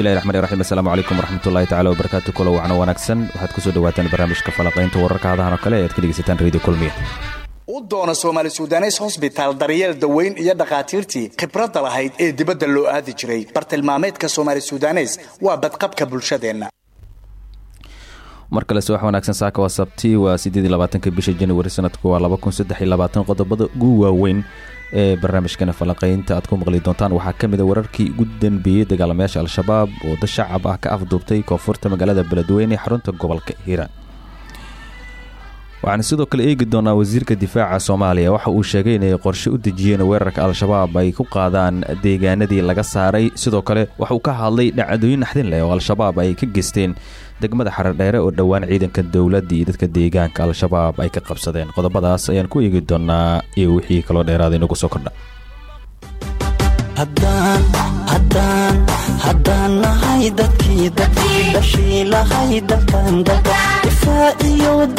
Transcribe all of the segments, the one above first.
bismillahi raxmaani raxiim assalaamu calaykum waraxmatullahi tacala wabarakaatu kulo wacno wanaagsan. Waxaad ku soo dhawaataan barnaamijka falaqaynta wararka hadahan oo kale e aad ka dhegeysataan radio kulmiya u doona soomaali sudanes hosbitaal daryeel daweyn iyo dhakhaatiirtii khibradda lahayd ee dibadda loo aadi jiray. Bartilmaameedka soomaali sudanes waa badqabka bulshadeenna. Mar kale se wax wanaagsan saaka waa sabti waa siddeed iyo labaatanka bisha januari sanadku waa laba kun saddex iyo labaatan. Qodobada ugu waaweyn ee barnaamijkana falanqaynta aad ku maqli doontaan. Waxaa ka mid a wararkii ugu danbeeyey dagaalamayaasha al-shabaab oo dad shacab ah ka afduubtay koonfurta magaalada beledweyne xarunta gobolka hiiraan. Waxaan sidoo kale eegi doonaa wasiirka difaaca soomaaliya. Waxa uu sheegay inay qorshe u dejiyeen weerarka al-shabaab ay ku qaadaan deegaanadii laga saaray. Sidoo kale waxa uu ka hadlay dhacdooyin naxdin leh oo al-shabaab ay ka geysteen degmada xaradheere oo dhowaan ciidanka dowladda iyo dadka deegaanka al-shabaab ay ka qabsadeen. Qodobadaas ayaan ku eegi doonaa iyo wixii kaloo dheeraada inagu soo kordha.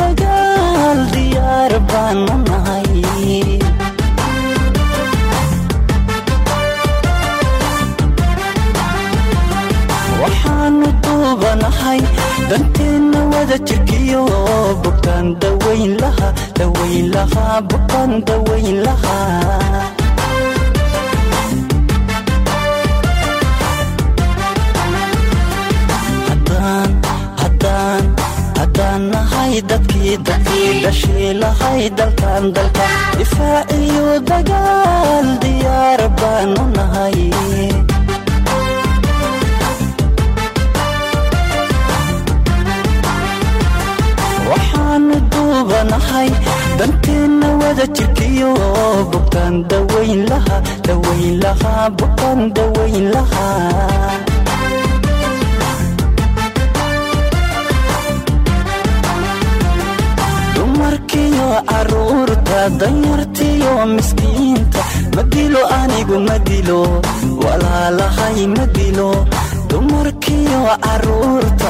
Dagaal diyaar baanu nahay danteenna wada jirkiyo bogtaan dawayn laha dawayn lahaa bogtaan dawayn lahaa dadkii dadkii dhashii lahay dalkan dalka difaac iyo dagaal diyaar baanu nahay waxaanu duubanahay danteenna wada jirkiyo bogtaan dawayn laha dawayn lahaa bogtaan dawayn lahaa dumarkiyo carruurta danyartiyo miskiinta ma dilo anigu ma dilo walaalahay ma dilo dumarkiyo carruurta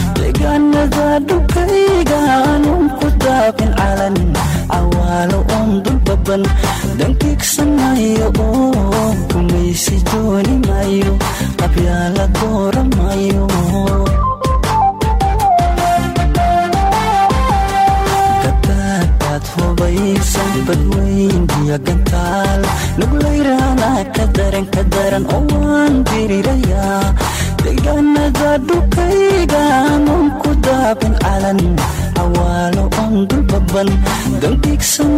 deegaanada dhulkayga aanun ku daaqin calan. Cawaalo oon dulbaban dankiigsanayo oo kumaysi dooni mayo qabyaala dooramayo hubaysan badweyn iyo gantaal. Nuglayrana ka daran ka daran oo waan dirirayaa deegaanada ku daabin calan cawaalo oon dulbaban dankiigsanayo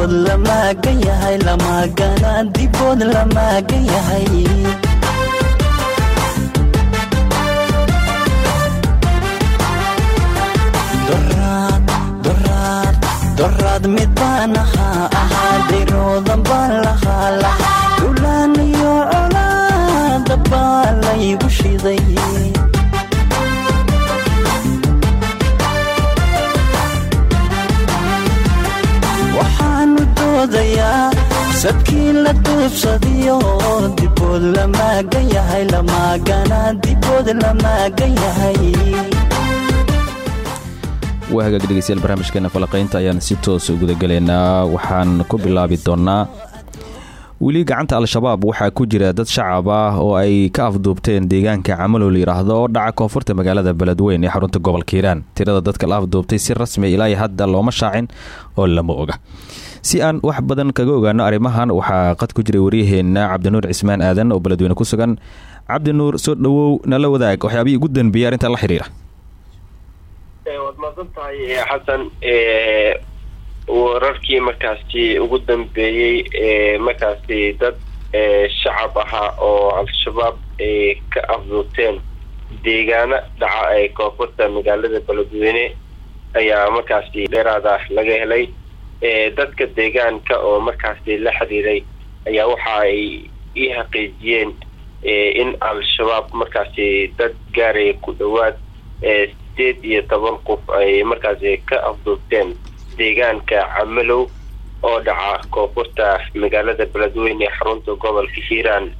dibood lamaagan yahay lamaagana dibood lamaagan yahay. Doraad mid baan ahaa ahaa diroodan baan lahaa lahaa dulaan iyo colaada baa diiday waxaanu doodayaa sadkii la duubsadiyo dibood la maagan yahay lamaagana dibood la maagan yahay. Waa hagaag dhegeystayaal barnaamijkeena falaqaynta ayaan si toos gudagelaynaa waxaan ku bilaabi doonnaa weli gacanta al-shabaab waxaa ku jira dad shacab ah oo ay ka afduubteen deegaanka camalow layidhaahdo oo dhaca koonfurta magaalada beledweyn ee xarunta gobolka hiiraan. Tirada dadka la afduubtay si rasmi ilaa hadda looma shaacin oo lama oga si aan wax badan kaga ogaano arrimahan waxaa qad ku jiray waryaheena cabdinuur cismaan aadan oo beledweyne ku sugan. Cabdinuur soo dhowow nala wadaag. Waxyaabihii ugu danbeeyey arrintan la xiriira. Waad mahadsan tahay xasan wararkii markaasi ugu dambeeyey markaasi dad shacab ahaa oo al-shabaab ay ka afduubteen deegaano dhaca ee koonfurta magaalada beledweyne ayaa markaasi dheeraada laga helay dadka deegaanka oo markaasi la xiriiray ayaa waxa ay ii xaqiijiyeen in al-shabaab markaasi dad gaaraya ku dhowaad sideed iyo toban qof ay markaasi ka afduubteen deegaanka camalow oo dhaca koonfurta magaalada beledweyne ee xarunta gobolka hiiraan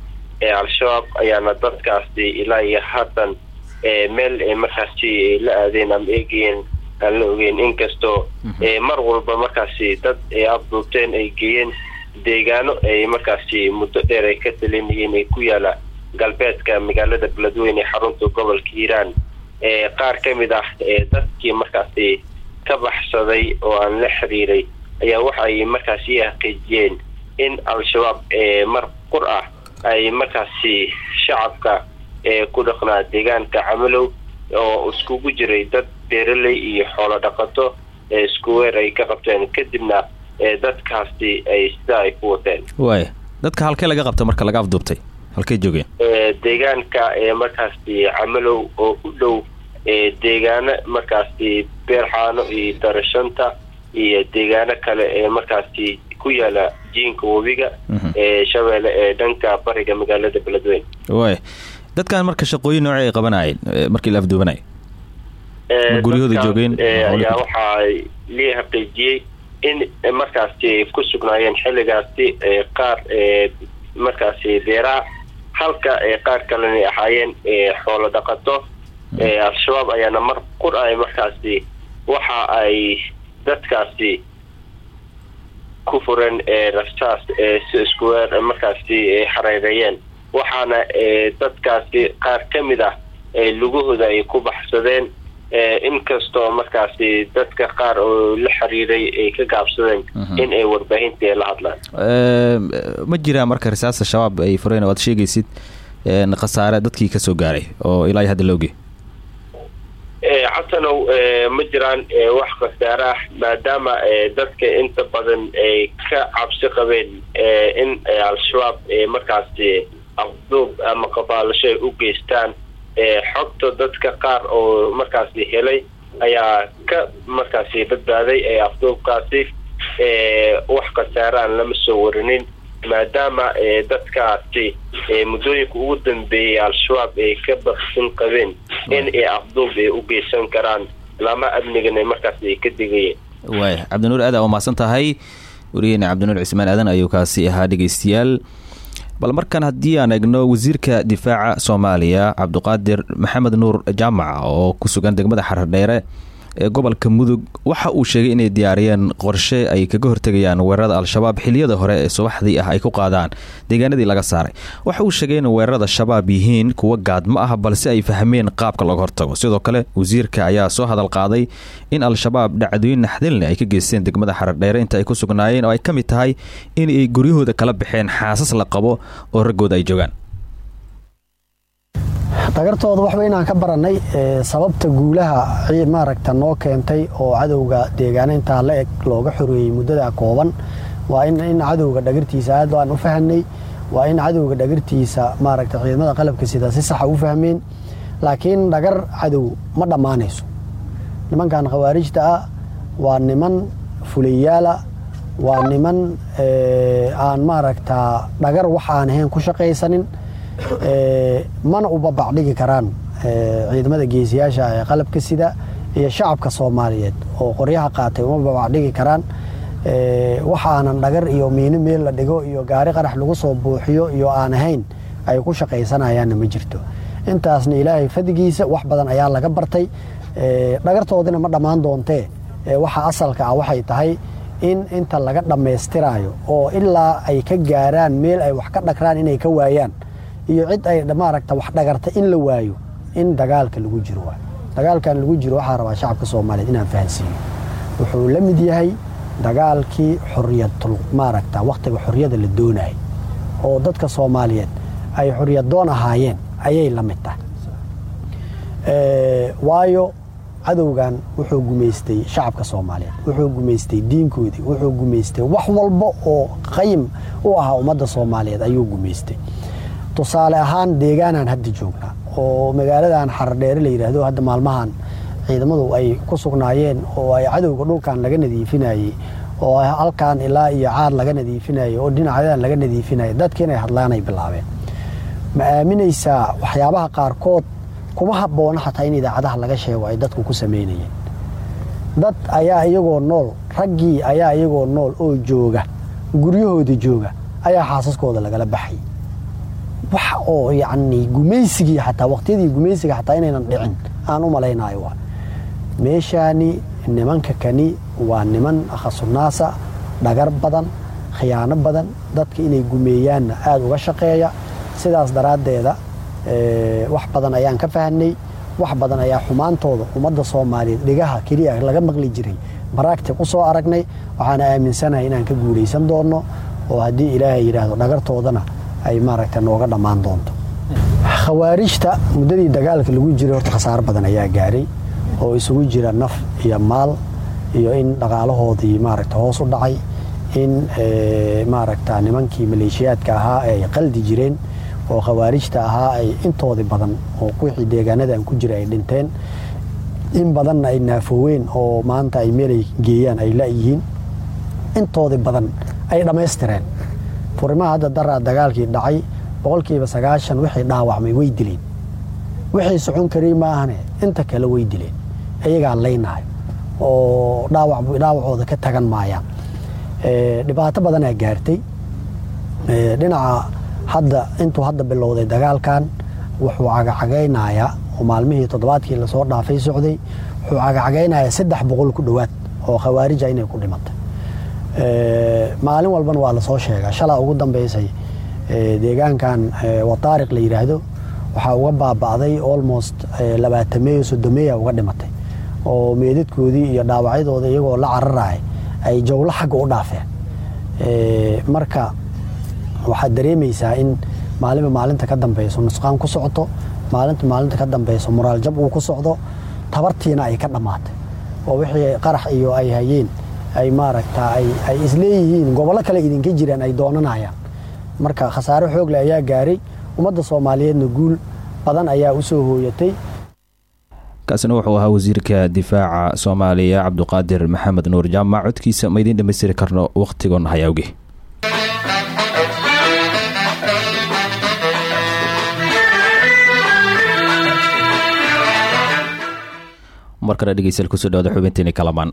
ee al-shabaab. Ayaana dadkaasi ilaa iyo haatan meel markaasi la aadeen ama eegayeen aan la ogeyn inkastoo mar walba markaasi dad ay afduubteen ay geeyeen deegaano ay markaasi muddo dheer ay ka talinayeen ee ku yaalla galbeedka magaalada beledweyne ee xarunta gobolka hiiraan. Qaar ka mid ah dadkii markaasi ka baxsaday oo aan la xiriiray ayaa waxa ay markaasi xaqiijiyeen in al-shabaab mar qur ah ay markaasi shacabka ku dhaqnaa deegaanka camalow oo iskugu jiray dad beeraley iyo xoolo dhaqato isku weer ay ka qabteen. Kadibna dadkaasi ay sidaa ay ku wateen. Waaya dadka halkee laga qabta marka laga afduubtay? Halkay joogeen deegaanka markaasi camalow oo u dhow deegaano markaasi beerxaano iyo darashanta iyo deegaano kale ee markaasi ku yaalla jiinka webiga ee shabeelle ee dhanka bariga magaalada beledweyne. Waaya dadkan marka shaqooyin nooce ay qabanayeen markii la afduubanay ma guryahooda joogeen ayaa waxaa lii xaqiijiyey in markaasi ku sugnaayeen xilligaasi qaar markaasi beeraha halka qaar kalena ahaayeen xoolo dhaqato. Al-shabaab ayaana mar qur ay markaasi waxa ay dadkaasi ku fureen rasaas si iskuweer markaasi xareereeyeen. Waxaana dadkaasi qaar ka mid ah lugahooda ay ku baxsadeen inkastoo markaasi dadka qaar oo la xiriiray ay ka gaabsadeen in ay warbaahinta la hadlaan. Ma jiraan marka rasaasta shabaab ay fureen oo aad sheegaysid khasaare dadkii ka soo gaaray oo ilaa hadda la oge xasanow ma jiraan wax khasaare ah maadaama dadka inta badan ay ka cabsi qabeen in al-shabaab markaasi afduub ama qabaalasho ay u geystaan xogta dadka qaar oo markaasi helay ayaa ka markaasi badbaaday ee afduubkaasi wax khasaaraan lama soo warinin maadaama dadkaasi muddooyinka ugu dambeeyay al-shabaab ay ka baksin qabeen in ay afduub ay u geysan karaan lama amnigana markaas ay ka digayeen. Waaya cabdinuur aad aa umahadsan tahay. Wariyeena cabdinuur cismaan aadan ayuu kaasi ahaa dhegeystayaal bal markan haddii aan egno wasiirka difaaca soomaaliya cabdiqaadir maxamed nuur jaamac oo ku sugan degmada xardheere ee gobolka mudug waxa uu sheegay inay diyaariyeen qorshe ay kaga hortegayaan weerarada al-shabaab xiliyada hore ee subaxdii ah ay ku qaadaan deegaanadii laga saaray. Waxa uu sheegay in weerarada shabaab yihiin kuwa gaadmo ah balse ay fahmeen qaabka laga hortago. Sidoo kale wasiirka ayaa soo hadal qaaday in al-shabaab dhacdooyin naxdinle ay ka geysteen degmada xaradheere inta ay ku sugnaayeen oo ay ka mid tahay in ay guryahooda kala baxeen xaasas la qabo oo raggooda ay joogaan dhagartooda waxba inaan ka barannay sababta guulaha maaragta noo keentay oo cadowga deegaana intaa la eg looga xoreeyey muddada kooban waa in cadowga dhagartiisa aad aan u fahanay waa in cadowga dhagartiisa maaragta ciidamada qalabka sida si saxa u fahmeen laakiin dhagar cadow ma dhammaanayso. Nimankan khawaarijta ah waa niman fulayaala waa niman aan maaragta dhagar wax aan ahayn ku shaqaysanin mana u babacdhigi karaan ciidamada geesiyaasha ee qalabka sida iyo shacabka soomaaliyeed oo qoryaha qaatay uma babacdhigi karaan. Waxa aanan dhagar iyo miino meel la dhigo iyo gaari qarax lagu soo buuxiyo iyo aan ahayn ay ku shaqaysanayaanna ma jirto. Intaasna ilaahay fadigiisa wax badan ayaa laga bartay. Dhagartoodina ma dhammaan doontee waxa asalka ah waxay tahay in inta laga dhammaystiraayo oo ilaa ay ka gaaraan meel ay wax ka dhagraan inay ka waayaan iyo cid ay maaragta wax dhagarta in la waayo in dagaalka lagu jiro waay dagaalkan lagu jiro waxaa rabaa shacabka soomaaliyeed inaan fahansiiyo. Wuxuu la mid yahay dagaalkii xoriyatul maaragta wakhtiga la doonayay oo dadka soomaaliyeed ay xoriyaddoon ahaayeen ayay la mid tahay. Waayo cadowgan wuxuu gumaystay shacabka soomaaliyeed wuxuu gumaystay diinkoodii wuxuu gumaystay wax walba oo qayim u ahaa ummadda soomaaliyeed ayuu gumaystay tusaale ahaan deegaanaan hadda joognaa oo magaaladan xardheere la yidhaahdo hadda maalmahan ciidamadu ay ku sugnaayeen oo ay cadowga dhulkan laga nadiifinayey oo halkan ilaa iyo caad laga nadiifinayey oo dhinacyadan laga nadiifinayay dadka inay hadlaanay bilaabeen. Ma aaminaysaa waxyaabaha qaarkood kuma habboona xataa in idaacadaha laga sheego ay dadku ku samaynayeen dad ayaa iyagoo nool raggii ayaa iyagoo nool oo jooga guryahooda jooga ayaa xaasaskooda lagala baxay wax oo yacni gumaysigii xataa waqtiyadii gumaysiga xataa inaynan dhicin. Aan u malaynayo meeshaani nimanka kani waa niman khasunaasa dhagar badan khiyaano badan dadka inay gumeeyaanna aada uga shaqeeya. Sidaas daraaddeeda wax badan ayaan ka fahnay wax badan ayaa xumaantooda ummadda soomaaliyeed dhigaha keliya laga maqli jiray baraagtig u soo aragnay. Waxaana aaminsanahay inaan ka guulaysan doonno oo haddii ilaahay yidhaahdo dhagartoodana ay maaragta nooga dhammaan doonto. Khawaarijta muddadii dagaalka lagu jiray horta khasaaro badan ayaa gaaray oo isugu jira naf iyo maal iyo in dhaqaalahoodii maaragta hoos u dhacay in maaragta nimankii maleeshiyaadka ahaa ay qaldi jireen oo khawaarijta ahaa ay intoodii badan oo wixii deegaanadan ku jira ay dhinteen. In badanna ay naafooween oo maanta ay meelay geeyaan ay la'yihiin intoodii badan ay dhammaystireen furimaha hadda daraa dagaalkii dhacay boqolkiiba sagaashan wixii dhaawacmay way dileen. Wixii socon karay maahane inta kale way dileen. Iyagaa laynahay oo dhaawacooda ka tagan maayaan. Dhibaato badanaa gaartay. Dhinaca hadda intuu hadda bilowday dagaalkan wuxuu cagacagaynayaa oo maalmihii toddobaadkii la soo dhaafay socday wuxuu cagacagaynayaa saddex boqol ku dhowaad oo khawaarija inay ku dhimatay maalin walbana waa la soo sheegaa. Shalaa ugu dambaysay deegaankan wataariq la yidhaahdo waxaa uga baaba'day almost labaatameeyo soddomeeya uga dhimatay. Oo meedadkoodii iyo dhaawacyadooda iyagoo la cararaay ay jawlo xagga u dhaafeen. Marka waxaad dareemaysaa in maalinba maalinta ka dambeyso nusqaan ku socoto maalinta maalinta ka dambeyso moraal jab uu ku socdo tabartiina ay ka dhammaatay. Oo wixii qarax iyo ay hayeen ay maaragta ay isleeyihiin gobollo kale idinka jiraan ay doonanayaan. Marka khasaare xoogle ayaa gaaray ummadda soomaaliyeedna guul badan ayaa u soo hooyatay. Kaasina wuxuu ahaa wasiirka difaaca soomaaliya cabduqaadir maxamed nuur jaamac codkiisa ma idiin dhammaystiri karno wakhtigoon hayawge mar kale dhegeystayaal ku soo dhawada xubinteeni kalamaan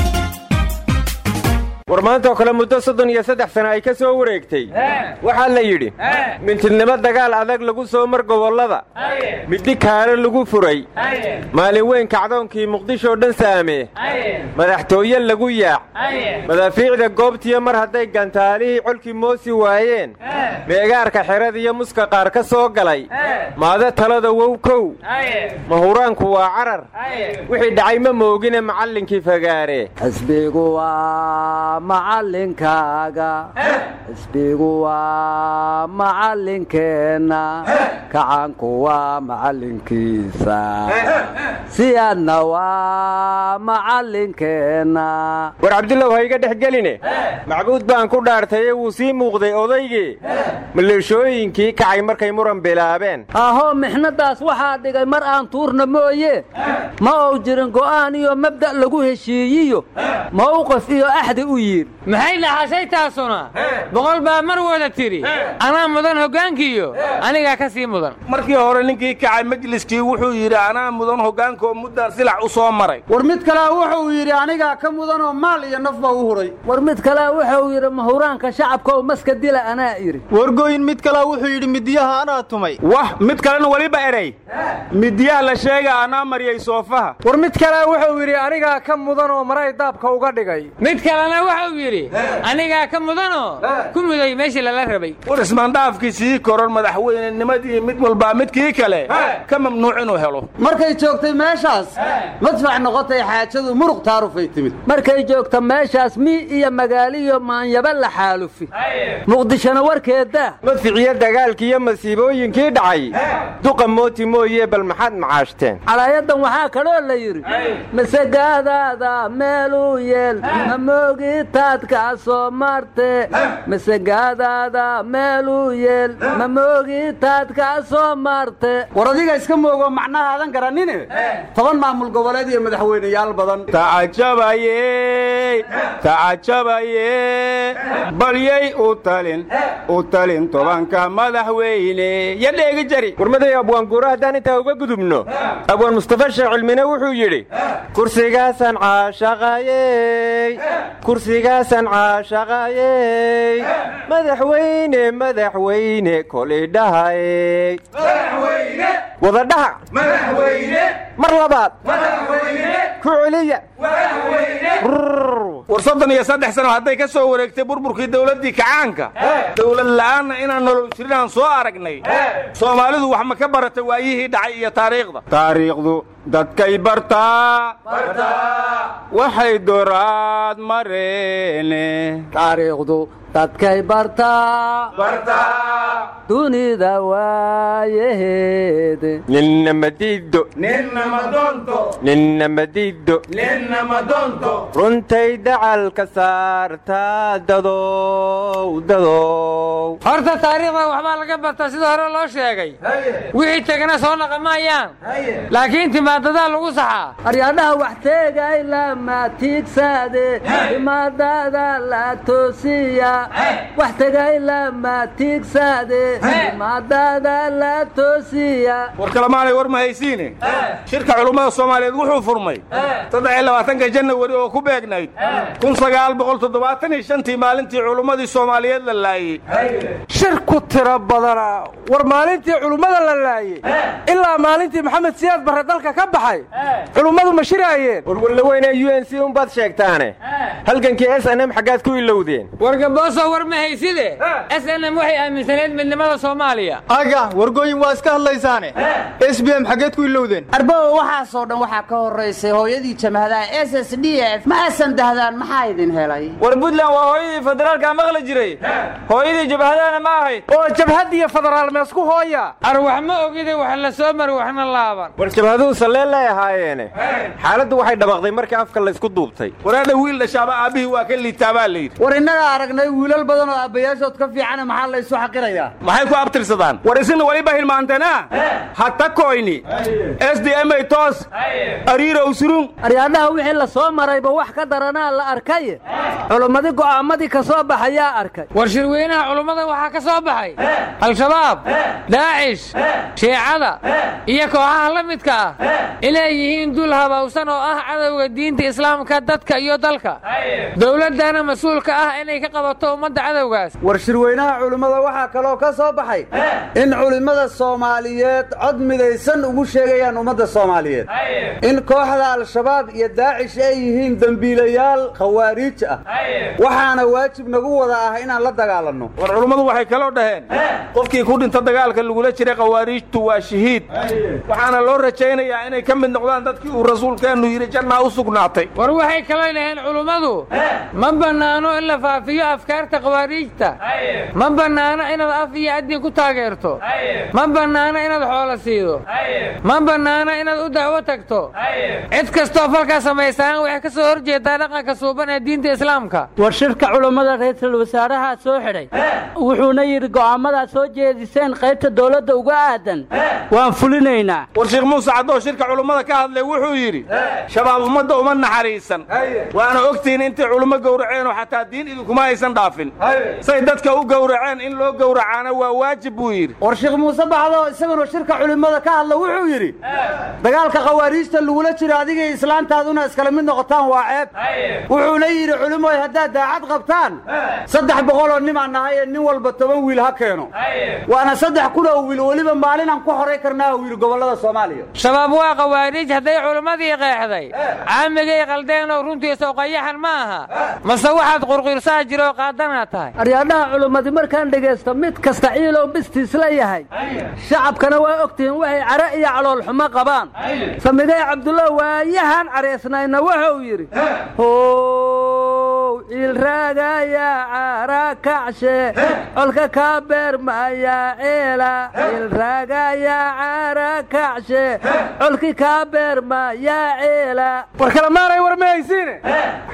war maantaoo kale muddo soddon iyo saddex sana ay ka soo wareegtay. Waxaa la yidhi mintidnimo dagaal adag lagu soo mar gobollada. Middi kaale lagu furay. Maalin weyn kacdoonkii muqdishoo dhan saamee madaxtooye lagu yaac. Madaafiicda goobtiyo mar hadday gantaalihii colkii moosi waayeen. Meegaarka xeradiyo muska qaar ka soo galay. Maade talada wow kow. Mahuraanku waa carar. Wixii dhacay ma moogine macallinkii fagaare macallinkaaga. Xisbigu waa macallinkeenna. Kacaanku waa macallinkiisa. Siyaadna waa macallinkeenna. War cabdullow ha iga dhex geline. Macbuud baan ku dhaartaye wuu sii muuqday odaygii. Maleeshooyinkii kacay markay muran bilaabeen. Ahoo mixnadaas waxaa dhigay mar aan tuurna mooye. Ma uu jirin go'aan iyo mabda' lagu heshiiyiyo. Mawqif iyo axdi u yidhi maxay dhaxashay taasuna? Boqol baa mar wada tidhi anaa mudan hoggaankiiyo anigaa ka sii mudan. Markii hore ninkii kacay majliskii wuxuu yidhi anaa mudan hoggaankaoo muddaan silac u soo maray. War mid kalea wuxuu yidhi anigaa ka mudanoo maal iyo naf baa u huray. War mid kalea wuxuu yidhi mahuraanka shacabka oo maska dila anaa idhi wargooyin mid kalea wuxuu yidhi midiyaha anaa tumay. Wah mid kalena weliba erey midiyaha la sheega anaa mariyey soofaha. War mid kalea wuxuu yidhi anigaa ka mudan oo maray daabka uga dhigay. Mid kalena wuxuu yidhi anigaa ka mudanoo ku muday meeshii lala rabay. War ismaandhaafkii sii koron madaxweynenimadii mid walbaa midkii kale ka mamnuuc inuu helo. Markay joogtay meeshaas madfac noqotay xaajadu muruq taarufay timid. Markay joogta meeshaas mii iyo magaaliyo maanyaba la xaalufi. Muqdishona warkeeda madficiyo dagaalkii iyo masiibooyinkii dhacay. Duqa mooti mooye bal maxaad macaashteen? Calaayadan waxaa kaloo la yidhi masagaadaada meeluu yeel ma moogitaadkaa soo marte masagaadaada meeluu yeel ma moogitaadkaa soo marte war adiga iska moogo macnahaadan garanine toban maamul goboleed iyo madaxweyneyaal badan tacajabaye tacajabaye balyay u talin u talin tobanka madaxweyne ya dheegi jari warmaday abwaanguuro haddaan intaa uga gudubno abwaan mustafa sheekh cilmine wuxuu yidhi kursigaasaan caashaqayey kursigaasaan caashaqayey madaxweyne madaxweyne kolidhahayey wadadhaha. Mar labaad. Ku celiya. War soddon iyo saddex sano hadday ka soo wareegtay burburkii dawladdii kacaanka. Dawlad la'aanna inaan nolol jirinaan soo aragnay. Soomaalidu wax ma ka barata waayihii dhacay iyo taariikhda? Taariikhdu dadkay bartaa waxay dooraad mareene. Taariikhdu dadkay bartaa dunida waayaheede ninna madiiddo ninna madoonto ninna madiiddo ninna madoonto runtay dacalka saartaa dadow dadow. Horta taariikhda waxbaa laga bartaa sida hore loo sheegay. Wixii tegana soo dhaqamayaan laakiin timaadadaa lagu saxaa. Aryaadhaha wax teegay lama tiigsaade timaadada la toosiya. Wax tegay lama tiigsaade timaadada la toosiya. War kalamaanay war ma haysiine. Shirka culummada soomaaliyeed wuxuu furmay. Saddex iyo labaatanka janawari oo ku beegnayd. Kun sagaal boqol toddobaatan iyo shantii maalintii culummadii soomaaliyeed la laayey shir ku tiro badana. War maalintii culummada la laayey ilaa maalintii maxamed siyaad barre dalka ka baxay. Culummadu ma shiraayeen. Warwarla weyne u n c unbaad sheegtaane. Halgankii s n m xaggaad ku ilowdeen wargabooso war ma hayside? S n m waxay aaminsaneed midnimada soomaaliya. Aga wargooyin waa iska hadlaysaane. S b m xaggeed ku ilowdeen arbow waxaasoo dhan waxaa ka horraysay hooyadii jamhadaha s s d f. Ma aasan dahdaan maxaa idin helay? War buntland waa hooyadii federaalka maqli jiray. Hooyadii jabhadahana ma ahayd. Oo jabhad iyo federaal meesku hooya ar wax ma ogide wax la soo mari waxna laaban salleellay ahaayeene xaaladdu waxay dhabaqday markii afka laysku duubtay. Waraadha wiil dhashaaba aabbihii waa ka liitaa baa layidhi war innagaa aragnay wiilal badan oo aabbayaashood ka fiicana maxaa laysu xaqirayaa? Maxay ku abtirsadaan? War isina waliba hilmaantana hata koyni. S d m ay toos. Ariirow surun. Aryaadhaha wixii la soo marayba wax ka daranaa la arkay. Culummadii go'aamadii ka soo baxayaa arkay. War shirweynaha culummada waxaa ka soo baxay. Al-shabaab daacish shiicada iyo kooxaha la midka ah inay yihiin dul habawsan oo ah cadowga diinta islaamka dadka iyo dalka. Dowladdana mas'uulka ah inay ka qabato ummadda cadowgaas. War shirweynaha culimmada waxaa kaloo ka soo baxay in culimmada soomaaliyeed cod midaysan ugu sheegayaan ummadda soomaaliyeed. In kooxda al-shabaab iyo daacish ay yihiin dembiilayaal khawaariij ah. Waxaana waajib nagu wada ah inaan la dagaalanno. War culummadu waxay kaloo dhaheen qofkii ku dhinta dagaalka lagula jiray khawaariijtu waa shahiid. Waxaana loo rajaynayaa inay ka mid noqdaan dadkii uu rasuulkeennu yidhi jannaa u sugnaatay. War waxay kaloo dhaheen culummadu ma bannaano in la faafiyo afkaarta khawaariijta. Ma bannaano inaad af iyo addin ku taageerto. Ma bannaano inaad xoolo siido. Ma bannaano inaad u dacwo tagto. Cid kastoo falkaa samaysaan waxay ka soo hor jeedaa dhaqanka suuban ee diinta islaamka. War shirka culummada ra'iisul wasaaraha soo xidhay. Wuxuuna yidhi go'aamadaad soo jeediseen qaybta dowladda uga aadan. Waan fulinaynaa. War sheekh muuse caddoo shirka culummada ka hadlay wuxuu yidhi shabaab ummadda uma naxariisan. Waana ogtihiin intay culummo gowraceenoo xataa diin idinkuma aysan dhaafin. Say dadka u gowraceen in loo gowracaana waa waajib buu yidhi. War sheekh muuse baxdo isaguna shirka culimmada ka hadla wuxuu yidhi dagaalka khawaariijta lagula jiro adiga iyo islaantaaduna iskala mid noqotaan waa ceeb. Wuxuuna yidhi culimoy haddaad daacad qabtaan saddex boqoloo nimaan nahay ee nin walba toban wiil ha keeno. Waana saddex kun oo wiil weliba maalinaan ku horay karnaa uu yidhi gobollada soomaaliya. Shabaab waa khawaariij hadday culimmadii qeexday. Caamigay qaldeenoo runtiisa qayaxan ma aha mase waxaad qurqirsaa jiroo qaadanaa tahay. Aryaadhaha culimmadi markaan dhegaysto mid kasta ciilow bistiis la yahay. Shacabkana waa ogtihiin waxay care iyo caloolxumo qabaan. Samigay cabdulla waayahan caraysnayna wuxuu yidhi how ciilraagaya cara kacshe colka kaa beermaya ceela ciilraagaya cara kacshe colki kaa beermaya ceela war kalemaanay war ma haysiine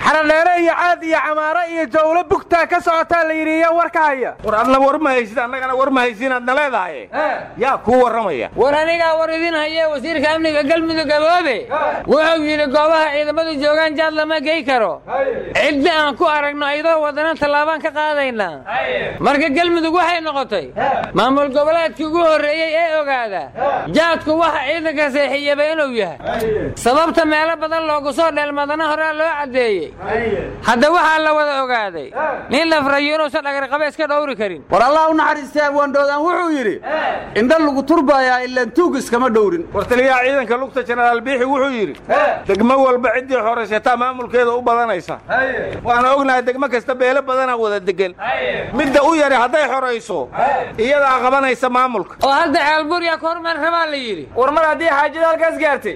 xaradheere iyo caad iyo camaaro iyo jawlo bugtaa ka socotaa la yidhi iya war ka haya war adna war ma haysid annagana war ma haysiin aadna leedahay yaa kuu warramaya. War anigaa war idin haye wasiirka amniga galmudug gaboobe. Wuxuu yidhi goobaha ciidamadu joogaan jaad lama gey karo. Cidda aan ku aragno ayadoo wadana tallaabaan ka qaadaynaa marka galmudug waxay noqotay maamul goboleedkii ugu horreeyey ee ogaada jaadku waxa ciidanka seexiyaba inuu yahay. Sababta meelo badan loogu soo dheelmadana horaa loo caddeeyey. Hadda waxaa la wada ogaaday nin lafrayo inuusan dhagarqaba iska dhowri karin. War allah u naxariistay abwaandhoodaan wuxuu yidhi indha lagu turbayaa ilaan tuug iskama dhowrin. War taliyaha ciidanka lugta jenaraal biixi wuxuu yidhi degmo walba ciddii horaysataa maamulkeeda u badanaysa waana ognahay degmo kasta beelo badanaa wada degan midda u yari hadday xorayso iyadaa qabanaysa maamulka. Oo hadda ceelburya ka hormar rabaa la yidhi. War mar haddii xaajada halkaas gaartay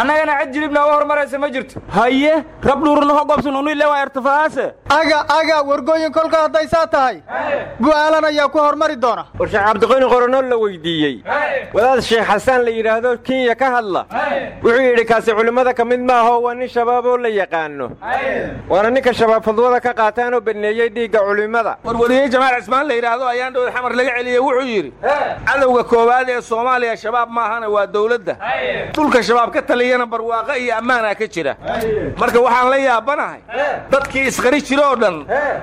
annagana cid jilib nooga hormaraysa ma jirto. Haye rabdhuurnaho gobsununile waa irtifaase aga aga wargooyin kolka hadday saa tahay. Bu'aalan ayaa ku hormari doona. War sheekh cabdiqani qoranool la weydiiyey. Wadaad sheekh xasaan la yidhaahdo kenya ka hadla. Wuxuu yidhi kaasi culimmada ka mid maaho waa nin shabaaboo la yaqaano. Waana ninka shabaab fadwada ka qaataanoo baneeyey dhiigga culimmada warwariyey jamaal cismaan la yidhaahdo ayaan dhowr xamar laga celiyey wuxuu yidhi cadowga koowaad ee soomaaliya shabaab maahana waa dowladda. Dhulka shabaab ka taliyana barwaaqo iyo ammaanaa ka jira. Marka waxaan la yaabanahay dadkii isqari jira oo dhan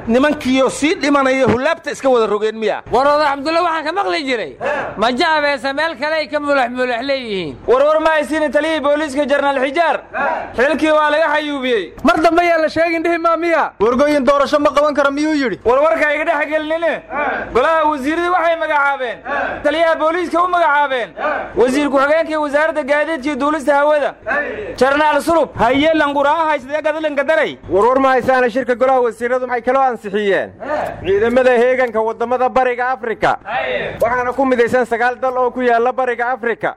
nimankiiyo sii dhimanaya hulaabta iska wada rogeen miya war oda cabdulla waxaan ka maqli jiray. Ma jaabeesa meel kale ay ka mulax mulax leeyihiin? Warwar ma haysiina taliyii booliiska jarnaal xijaar. Xilkii waa laga xayuubiyey. Mar dambe yaa la sheegin dhihi miya wargooyin doorasho ma qaban kara miyuu yidhi? Warwarka iga dhex gelinine golaha wasiiradii waxay magacaabeen. Taliyaha booliiska u magacaabeen. Wasiir ku-xigeenkii wasaaradda gaadiidka iyo duulista hawada. Jarnaal sulub haye languraha haysdee gadalanka daray? Warwar ma haysaana shirka golaha wasiiradu waxay kaloo ansixiyeen? Ciidamada heeganka waddamada bariga afrika. Waxaana ku midaysan sagaal dal oo ku yaalla bariga afrika.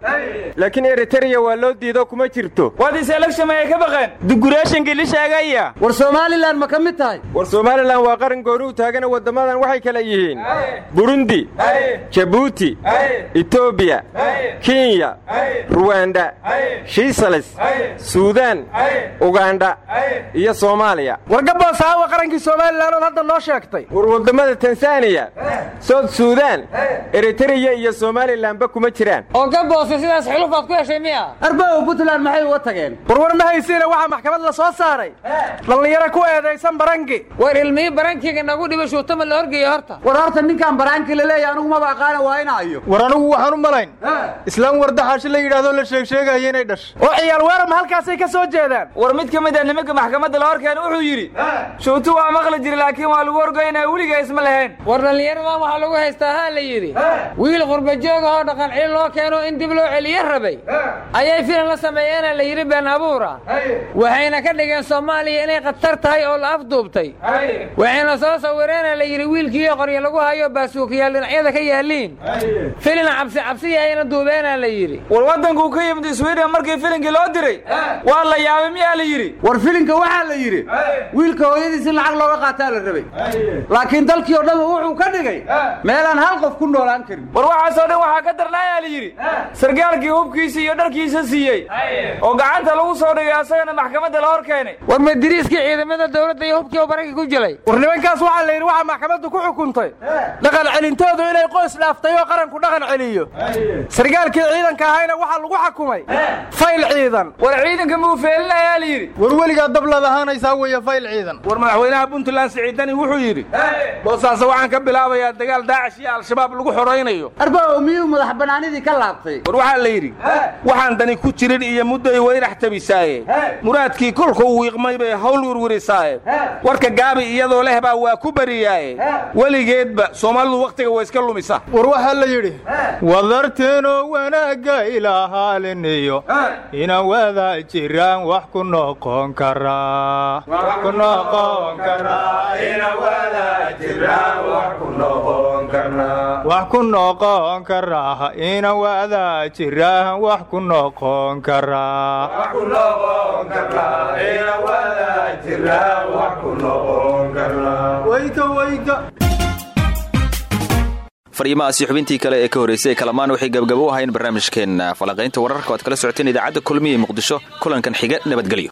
Laakiin eritereya waa loo diido kuma jirto. Wadis election ayay ka baqeen. Dugureeshankii la sheegaya war somalilan ma ka mid tahay? War somalilan waa qaran gooni u taagana waddamadan waxay kala yihiin. Burundi jabuuti etoobiya kenya ruwanda shiisales suudaan ugandha iyo soomaaliya. War gaboos aawa qarankii somalilan ood hadda noo sheegtay. War waddamada tansaaniya sood suudaan eritereya iyo somalilanba kuma jiraan. Oo gaboose sidaas xulufaad ku heshay miya? Arbawa puntland maxay uga tageen? Warwar ma haysiina waxaa maxkamad la soo saaray. Dhallinyaro ku eedaysan shan barangi war ilmihii barankiga nagu dhiba shuutama la horgeeya horta. War horta ninkaan baraanki la leeyahay anigu maba aqaana waa inaayo war anigu waxaan u malayn islaam wardaxaashi la yidhaahdo la sheegsheegaya inay dhashay oo ciyaal weeram halkaasay ka soo jeedaan. War mid ka mid a nimanka maxkamadda la horkeena wuxuu yidhi shuutu waa maqli jira laakiin waa lagu horgoynaya weliga isma lahayn. War dhallinyaradan waxaa lagu haystaa haa la yidhi. Wiil qurbajoog oo dhaqan cil loo keeno in dib loo celiyo rabay. Ayay filan la sameeyeena la yidhi been abuura. Waxayna ka dhigeen soomaaliya inay khatar tahay oo afduubtay waxayna soo sawireena la yidhi wiilkiiyo qoryo lagu hayo baasuukiyaal dhinacyada ka yaaliin filin cabsi cabsi yahayna duubeena la yidhi. War waddankuu ka yimid sweden markii filinkii loo diray. Waa la yaabay miyaa la yidhi? War filinka waxaa la yidhi wiilka hooyadiis in lacag looga qaataa la rabay. Laakiin dalkii oo dhanba wuxuu ka dhigay meelaan hal qof ku noolaan karin. War waxaasoo dhan waxaa ka darnaayaa la yidhi. Sargaalkii hubkiisa iyo dharkiisa siiyey. Oo gacanta lagu soo dhigay asagana maxkamadda la hor keenay. War madiriiskii ciidamada dowladda iyo hubkii oo baranki ku jilay. War nimankaas waxaa la yidhi waxaa maxkamaddu ku xukuntay. Dhaqan celintoodu inay qoys dhaaftay oo qaranku dhaqan celiyo. Sargaalkii ciidanka ahayna waxaa lagu xakumay fayl ciidan. War ciidanka muu feelinayaa la yidhi. War weligaa dablaad ahaanaysaa weeye fayl ciidan. War madaxweynaha puntland siciidani wuxuu yidhi boosaaso waxaan ka bilaabayaa dagaal daacish iyo al-shabaab lagu xoraynayo. Arbaow miyuu madax bannaanidii ka laabtay? War waxaa la yidhi waxaan dani ku jirin iyo mudday waynax tabisaaye. Muraadkii kolkuu wiiqmay bay hawl wirwirisaaye warka gaabi iyadoo leh baa waa ku bariyaaye weligeedba soomaalidu wakhtiga way iska lumisa. War waxaa la yidhi wadarteenoo wanaagga ilahaaliniyo inaan wada jiraan wax ku noqon karaa wax ku noqon karaa ina wada jiraan wax ku noqon karaa fariimahaasi xubintii kale ee ka horraysay ee kalamaan waxay gabgabo u ahayn barnaamijkeenna falanqaynta wararka waad kala socoteen idaacadda kulmiya ee muqdisho kulankan xiga nabadgelyo